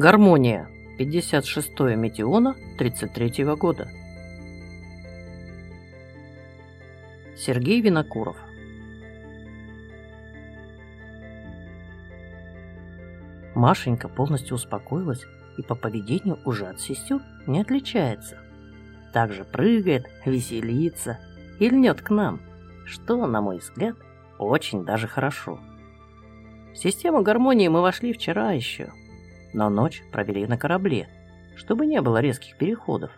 Гармония. 56-е Метеона 33-го года. Сергей Винокуров. Машенька полностью успокоилась и по поведению уже от сестер не отличается. Также прыгает, веселится и льнет к нам, что, на мой взгляд, очень даже хорошо. В систему гармонии мы вошли вчера еще, но ночь провели на корабле, чтобы не было резких переходов.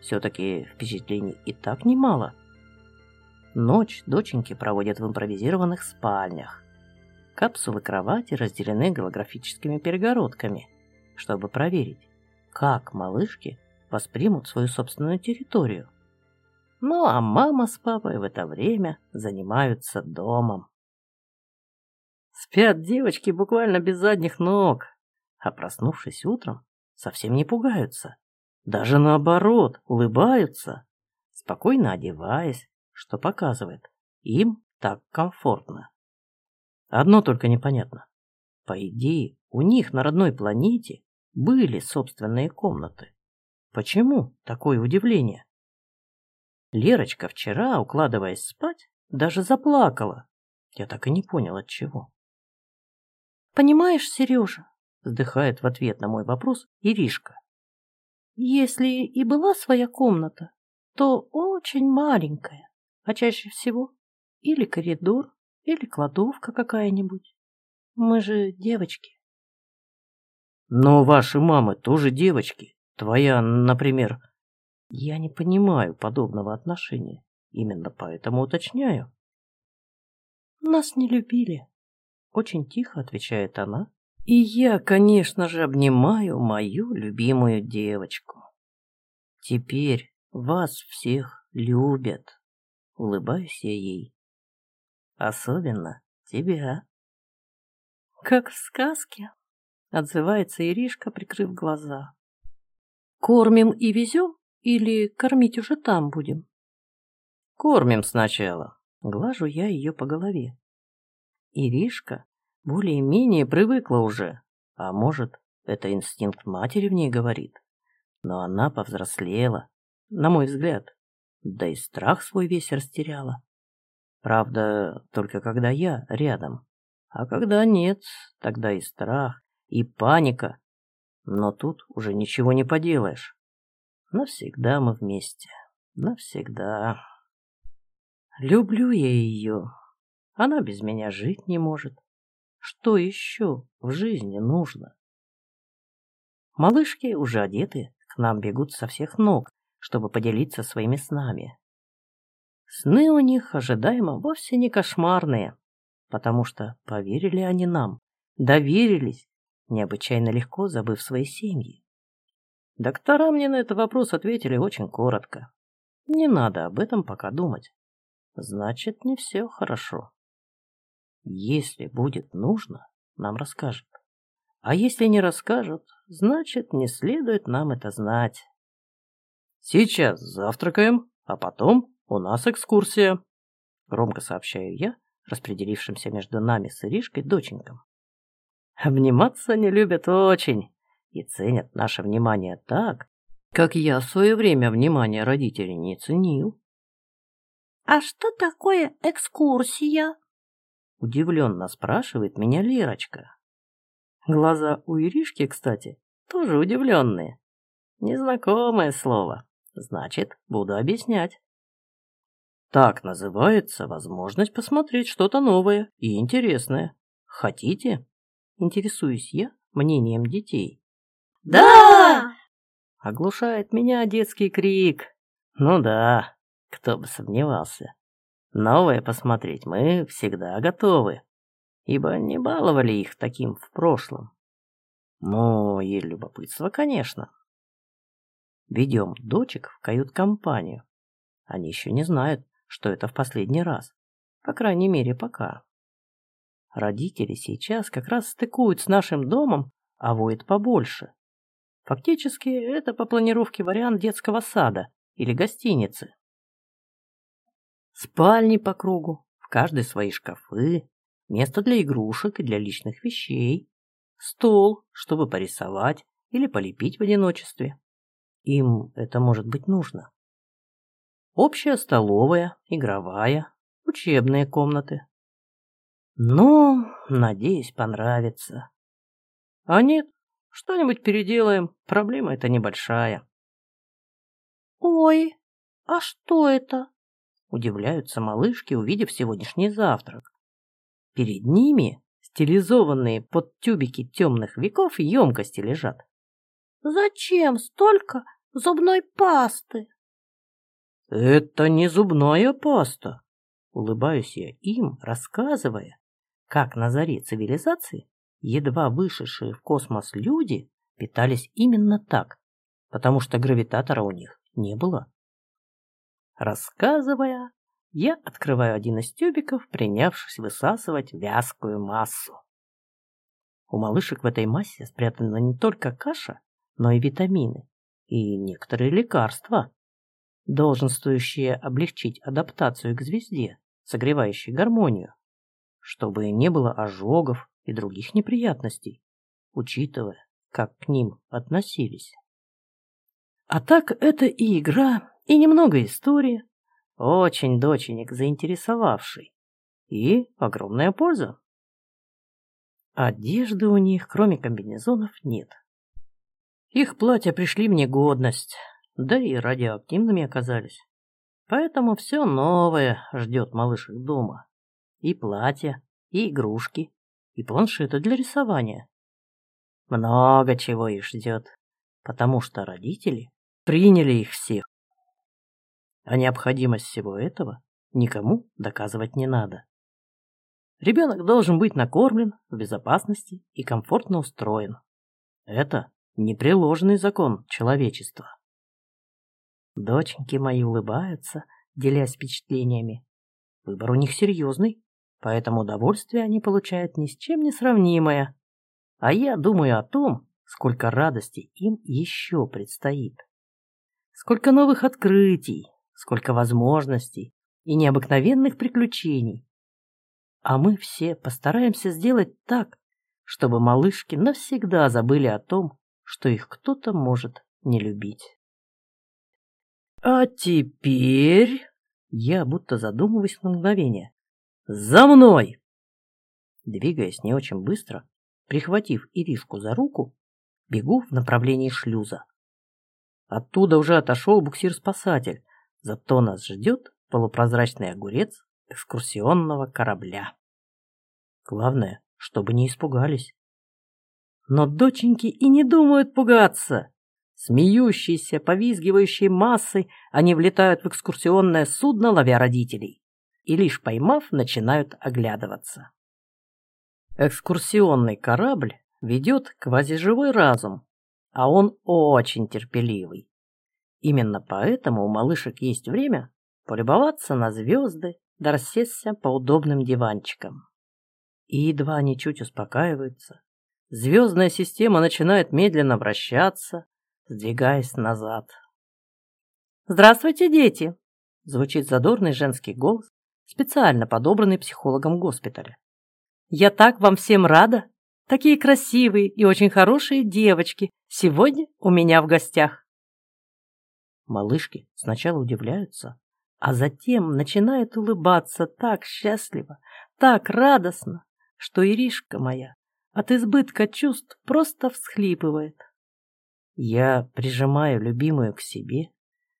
Все-таки впечатлений и так немало. Ночь доченьки проводят в импровизированных спальнях. Капсулы кровати разделены голографическими перегородками, чтобы проверить, как малышки воспримут свою собственную территорию. Ну а мама с папой в это время занимаются домом. Спят девочки буквально без задних ног, а проснувшись утром, совсем не пугаются. Даже наоборот, улыбаются, спокойно одеваясь, что показывает, им так комфортно. Одно только непонятно. По идее, у них на родной планете были собственные комнаты. Почему такое удивление? Лерочка вчера, укладываясь спать, даже заплакала. Я так и не понял, от чего. «Понимаешь, Сережа, Вздыхает в ответ на мой вопрос Иришка. Если и была своя комната, то очень маленькая, а чаще всего или коридор, или кладовка какая-нибудь. Мы же девочки. Но ваши мамы тоже девочки. Твоя, например. Я не понимаю подобного отношения. Именно поэтому уточняю. Нас не любили. Очень тихо отвечает она, и я, конечно же, обнимаю мою любимую девочку. Теперь вас всех любят. Улыбаюсь я ей. Особенно тебя. Как в сказке, отзывается Иришка, прикрыв глаза. Кормим и везем или кормить уже там будем? Кормим сначала. Глажу я ее по голове. Иришка более-менее привыкла уже. А может, это инстинкт матери в ней говорит. Но она повзрослела, на мой взгляд. Да и страх свой весь растеряла. Правда, только когда я рядом. А когда нет, тогда и страх, и паника. Но тут уже ничего не поделаешь. Навсегда мы вместе. Навсегда. Люблю я ее. Она без меня жить не может. Что еще в жизни нужно? Малышки уже одеты, к нам бегут со всех ног, чтобы поделиться своими снами. Сны у них ожидаемо вовсе не кошмарные, потому что поверили они нам, доверились, необычайно легко забыв свои семьи. Доктора мне на этот вопрос ответили очень коротко. Не надо об этом пока думать. Значит, не все хорошо. Если будет нужно, нам расскажет. А если не расскажут, значит, не следует нам это знать. Сейчас завтракаем, а потом у нас экскурсия. Громко сообщаю я, распределившимся между нами с Иришкой доченькам. Обниматься не любят очень и ценят наше внимание так, как я в свое время внимание родителей не ценил. «А что такое экскурсия?» Удивленно спрашивает меня Лерочка. Глаза у Иришки, кстати, тоже удивленные. Незнакомое слово. Значит, буду объяснять. Так называется возможность посмотреть что-то новое и интересное. Хотите? Интересуюсь я мнением детей. Да! Оглушает меня детский крик. Ну да, кто бы сомневался. Новое посмотреть мы всегда готовы, ибо не баловали их таким в прошлом. Ну, и любопытство, конечно. Ведем дочек в кают-компанию. Они еще не знают, что это в последний раз. По крайней мере, пока. Родители сейчас как раз стыкуют с нашим домом, а воет побольше. Фактически, это по планировке вариант детского сада или гостиницы. Спальни по кругу, в каждой свои шкафы, место для игрушек и для личных вещей, стол, чтобы порисовать или полепить в одиночестве. Им это может быть нужно. Общая столовая, игровая, учебные комнаты. Ну, надеюсь, понравится. А нет, что-нибудь переделаем, проблема эта небольшая. Ой, а что это? Удивляются малышки, увидев сегодняшний завтрак. Перед ними стилизованные под тюбики темных веков емкости лежат. Зачем столько зубной пасты? Это не зубная паста. Улыбаюсь я им, рассказывая, как на заре цивилизации едва вышедшие в космос люди питались именно так, потому что гравитатора у них не было. Рассказывая, я открываю один из тюбиков, принявшись высасывать вязкую массу. У малышек в этой массе спрятана не только каша, но и витамины и некоторые лекарства, долженствующие облегчить адаптацию к звезде, согревающей гармонию, чтобы не было ожогов и других неприятностей, учитывая, как к ним относились. А так это и игра, и немного истории, очень доченек заинтересовавший, и огромная польза. Одежды у них, кроме комбинезонов, нет. Их платья пришли в негодность, да и радиоактивными оказались. Поэтому все новое ждет малышек дома. И платья, и игрушки, и планшеты для рисования. Много чего их ждет, потому что родители приняли их всех. А необходимость всего этого никому доказывать не надо. Ребенок должен быть накормлен, в безопасности и комфортно устроен. Это непреложный закон человечества. Доченьки мои улыбаются, делясь впечатлениями. Выбор у них серьезный, поэтому удовольствие они получают ни с чем не сравнимое. А я думаю о том, сколько радости им еще предстоит. Сколько новых открытий, сколько возможностей и необыкновенных приключений. А мы все постараемся сделать так, чтобы малышки навсегда забыли о том, что их кто-то может не любить. А теперь я будто задумываюсь на мгновение. «За мной!» Двигаясь не очень быстро, прихватив Иришку за руку, бегу в направлении шлюза. Оттуда уже отошел буксир-спасатель, зато нас ждет полупрозрачный огурец экскурсионного корабля. Главное, чтобы не испугались. Но доченьки и не думают пугаться. Смеющиеся, повизгивающие массой, они влетают в экскурсионное судно, ловя родителей и лишь поймав, начинают оглядываться. Экскурсионный корабль ведет квазиживой разум, а он очень терпеливый. Именно поэтому у малышек есть время полюбоваться на звезды, да рассесться по удобным диванчикам. И едва они чуть успокаиваются, звездная система начинает медленно вращаться, сдвигаясь назад. «Здравствуйте, дети!» — звучит задорный женский голос, специально подобранный психологом госпиталя. «Я так вам всем рада! Такие красивые и очень хорошие девочки сегодня у меня в гостях!» Малышки сначала удивляются, а затем начинают улыбаться так счастливо, так радостно, что Иришка моя от избытка чувств просто всхлипывает. Я прижимаю любимую к себе,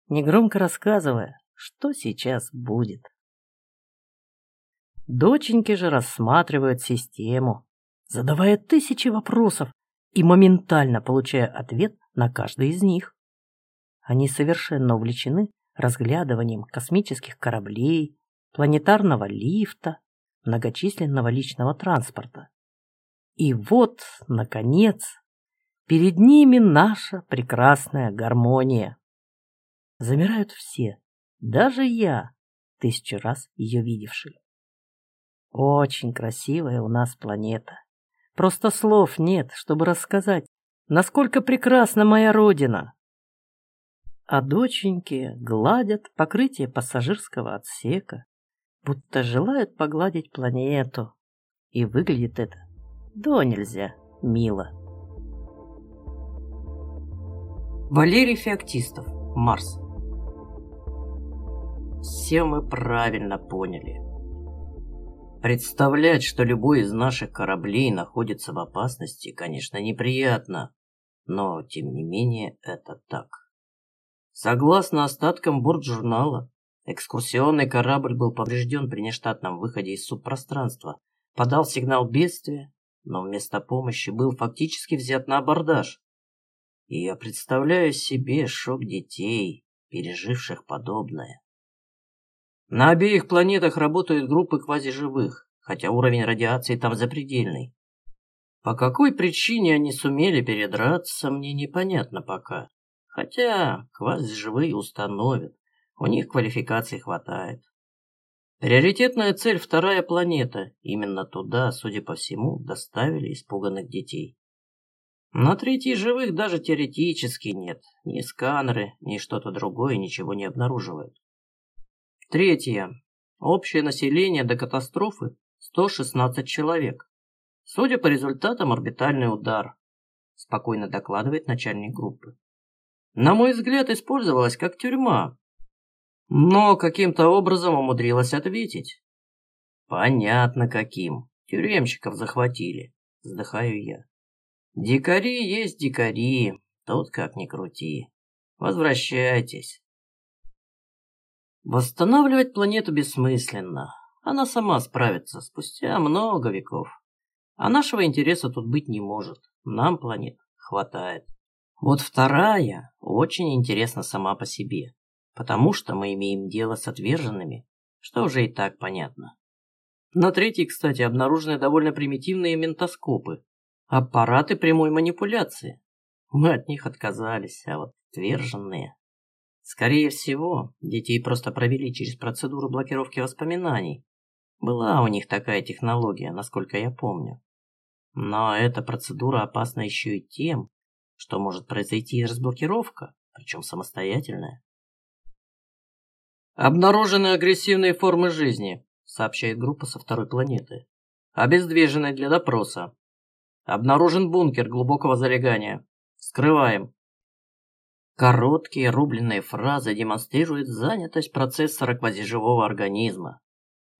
негромко рассказывая, что сейчас будет. Доченьки же рассматривают систему, задавая тысячи вопросов и моментально получая ответ на каждый из них. Они совершенно увлечены разглядыванием космических кораблей, планетарного лифта, многочисленного личного транспорта. И вот, наконец, перед ними наша прекрасная гармония. Замирают все, даже я, тысячу раз ее видевший. Очень красивая у нас планета. Просто слов нет, чтобы рассказать, насколько прекрасна моя родина. А доченьки гладят покрытие пассажирского отсека, будто желают погладить планету. И выглядит это до нельзя мило. Валерий Феоктистов. Марс. Все мы правильно поняли. Представлять, что любой из наших кораблей находится в опасности, конечно, неприятно, но, тем не менее, это так. Согласно остаткам бортжурнала, экскурсионный корабль был поврежден при нештатном выходе из субпространства, подал сигнал бедствия, но вместо помощи был фактически взят на абордаж. И я представляю себе шок детей, переживших подобное. На обеих планетах работают группы квазиживых, хотя уровень радиации там запредельный. По какой причине они сумели передраться, мне непонятно пока. Хотя квазиживые установят, у них квалификации хватает. Приоритетная цель – вторая планета. Именно туда, судя по всему, доставили испуганных детей. На третьей живых даже теоретически нет. Ни сканеры, ни что-то другое ничего не обнаруживают. Третье. Общее население до катастрофы 116 человек. Судя по результатам, орбитальный удар. Спокойно докладывает начальник группы. На мой взгляд, использовалась как тюрьма. Но каким-то образом умудрилась ответить. Понятно каким. Тюремщиков захватили. Вздыхаю я. Дикари есть дикари, тут как ни крути. Возвращайтесь. Восстанавливать планету бессмысленно. Она сама справится спустя много веков. А нашего интереса тут быть не может. Нам планет хватает. Вот вторая очень интересна сама по себе. Потому что мы имеем дело с отверженными, что уже и так понятно. На третьей, кстати, обнаружены довольно примитивные ментоскопы, Аппараты прямой манипуляции. Мы от них отказались, а вот отверженные... Скорее всего, детей просто провели через процедуру блокировки воспоминаний. Была у них такая технология, насколько я помню. Но эта процедура опасна еще и тем, что может произойти разблокировка, причем самостоятельная. Обнаружены агрессивные формы жизни, сообщает группа со второй планеты. Обездвижены для допроса. Обнаружен бункер глубокого залегания. Скрываем. Короткие рубленные фразы демонстрируют занятость процессора квазиживого организма.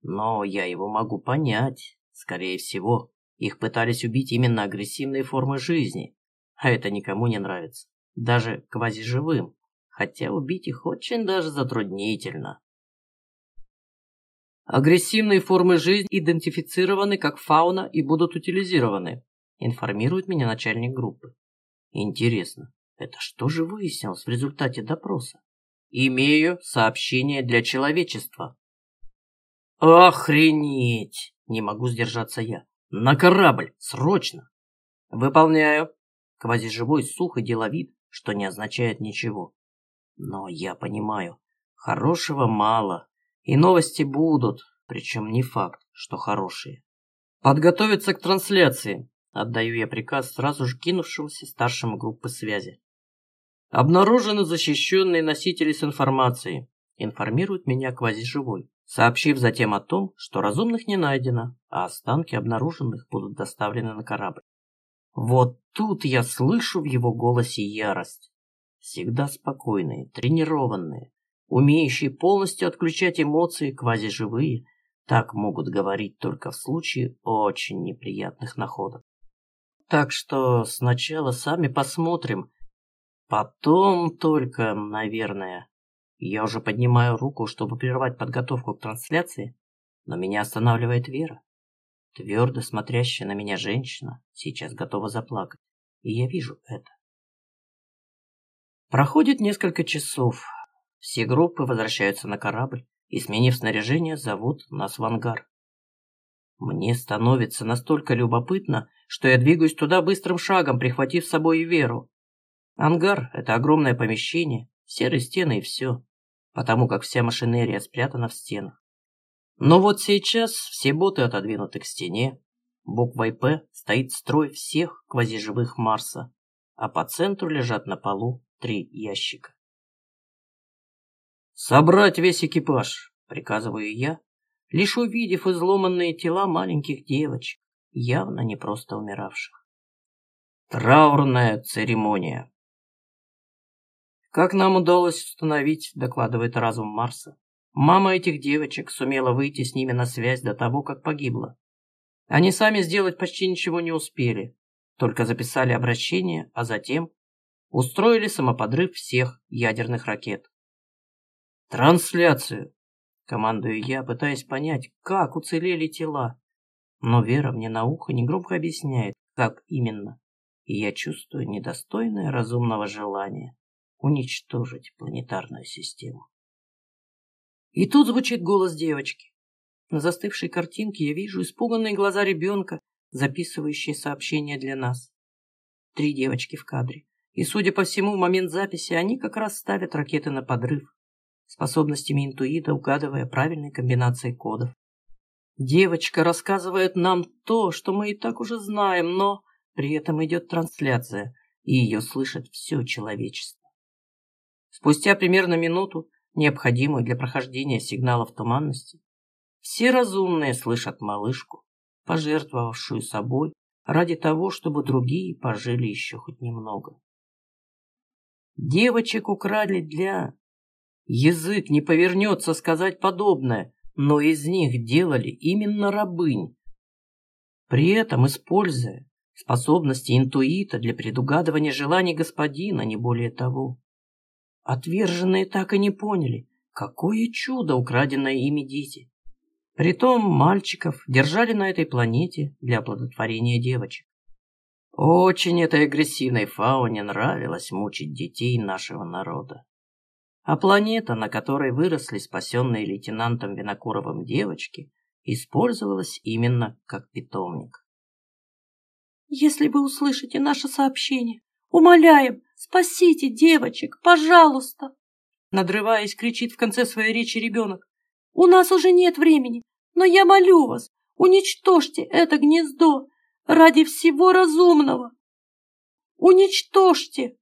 Но я его могу понять. Скорее всего, их пытались убить именно агрессивные формы жизни. А это никому не нравится. Даже квазиживым. Хотя убить их очень даже затруднительно. Агрессивные формы жизни идентифицированы как фауна и будут утилизированы информирует меня начальник группы. Интересно, это что же выяснилось в результате допроса? Имею сообщение для человечества. Охренеть! Не могу сдержаться я. На корабль, срочно! Выполняю. Квазиживой сухо деловит, что не означает ничего. Но я понимаю, хорошего мало, и новости будут, причем не факт, что хорошие. Подготовиться к трансляции. Отдаю я приказ сразу же кинувшемуся старшему группы связи. Обнаружены защищенные носители с информацией. Информирует меня квазиживой, сообщив затем о том, что разумных не найдено, а останки обнаруженных будут доставлены на корабль. Вот тут я слышу в его голосе ярость. Всегда спокойные, тренированные, умеющие полностью отключать эмоции, квазиживые, так могут говорить только в случае очень неприятных находок. Так что сначала сами посмотрим. Потом только, наверное. Я уже поднимаю руку, чтобы прервать подготовку к трансляции, но меня останавливает Вера. Твердо смотрящая на меня женщина сейчас готова заплакать, и я вижу это. Проходит несколько часов. Все группы возвращаются на корабль и, сменив снаряжение, зовут нас в ангар. Мне становится настолько любопытно, что я двигаюсь туда быстрым шагом, прихватив с собой Веру. Ангар — это огромное помещение, серые стены и все, потому как вся машинерия спрятана в стенах. Но вот сейчас все боты отодвинуты к стене, буквой «П» стоит строй всех квазиживых Марса, а по центру лежат на полу три ящика. «Собрать весь экипаж!» — приказываю я, лишь увидев изломанные тела маленьких девочек, явно не просто умиравших. Траурная церемония. Как нам удалось установить, докладывает разум Марса, мама этих девочек сумела выйти с ними на связь до того, как погибла. Они сами сделать почти ничего не успели, только записали обращение, а затем устроили самоподрыв всех ядерных ракет. Трансляцию, командую я, пытаясь понять, как уцелели тела. Но Вера мне на ухо негромко объясняет, как именно, и я чувствую недостойное разумного желания уничтожить планетарную систему. И тут звучит голос девочки. На застывшей картинке я вижу испуганные глаза ребенка, записывающие сообщение для нас. Три девочки в кадре. И, судя по всему, в момент записи они как раз ставят ракеты на подрыв, способностями интуита угадывая правильные комбинации кодов. Девочка рассказывает нам то, что мы и так уже знаем, но при этом идет трансляция, и ее слышит все человечество. Спустя примерно минуту, необходимую для прохождения сигналов туманности, все разумные слышат малышку, пожертвовавшую собой ради того, чтобы другие пожили еще хоть немного. Девочек украли для... Язык не повернется сказать подобное, но из них делали именно рабынь. При этом используя способности интуита для предугадывания желаний господина, не более того. Отверженные так и не поняли, какое чудо украденное ими дети. Притом мальчиков держали на этой планете для оплодотворения девочек. Очень этой агрессивной фауне нравилось мучить детей нашего народа. А планета, на которой выросли спасенные лейтенантом Винокуровым девочки, использовалась именно как питомник. «Если вы услышите наше сообщение, умоляем, спасите девочек, пожалуйста!» Надрываясь, кричит в конце своей речи ребенок. «У нас уже нет времени, но я молю вас, уничтожьте это гнездо ради всего разумного! Уничтожьте!»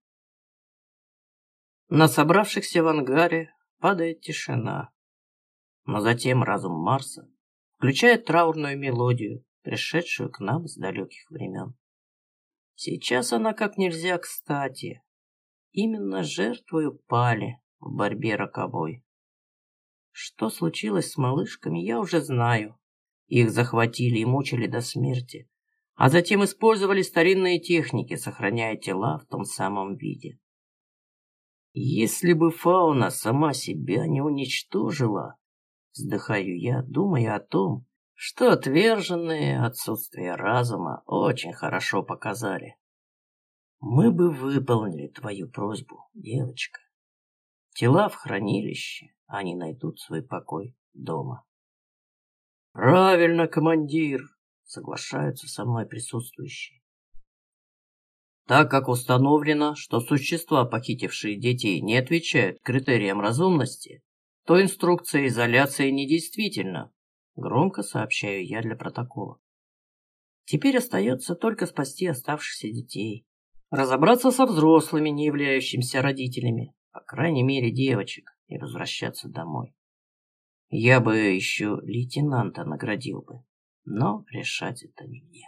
На собравшихся в ангаре падает тишина. Но затем разум Марса включает траурную мелодию, пришедшую к нам с далеких времен. Сейчас она как нельзя кстати. Именно жертвою пали в борьбе роковой. Что случилось с малышками, я уже знаю. Их захватили и мучили до смерти, а затем использовали старинные техники, сохраняя тела в том самом виде. Если бы фауна сама себя не уничтожила, вздыхаю я, думая о том, что отверженные отсутствие разума очень хорошо показали. Мы бы выполнили твою просьбу, девочка. Тела в хранилище, они найдут свой покой дома. Правильно, командир, соглашаются со мной присутствующие. Так как установлено, что существа, похитившие детей, не отвечают критериям разумности, то инструкция изоляции недействительна, громко сообщаю я для протокола. Теперь остается только спасти оставшихся детей, разобраться со взрослыми, не являющимися родителями, по крайней мере девочек, и возвращаться домой. Я бы еще лейтенанта наградил бы, но решать это не мне.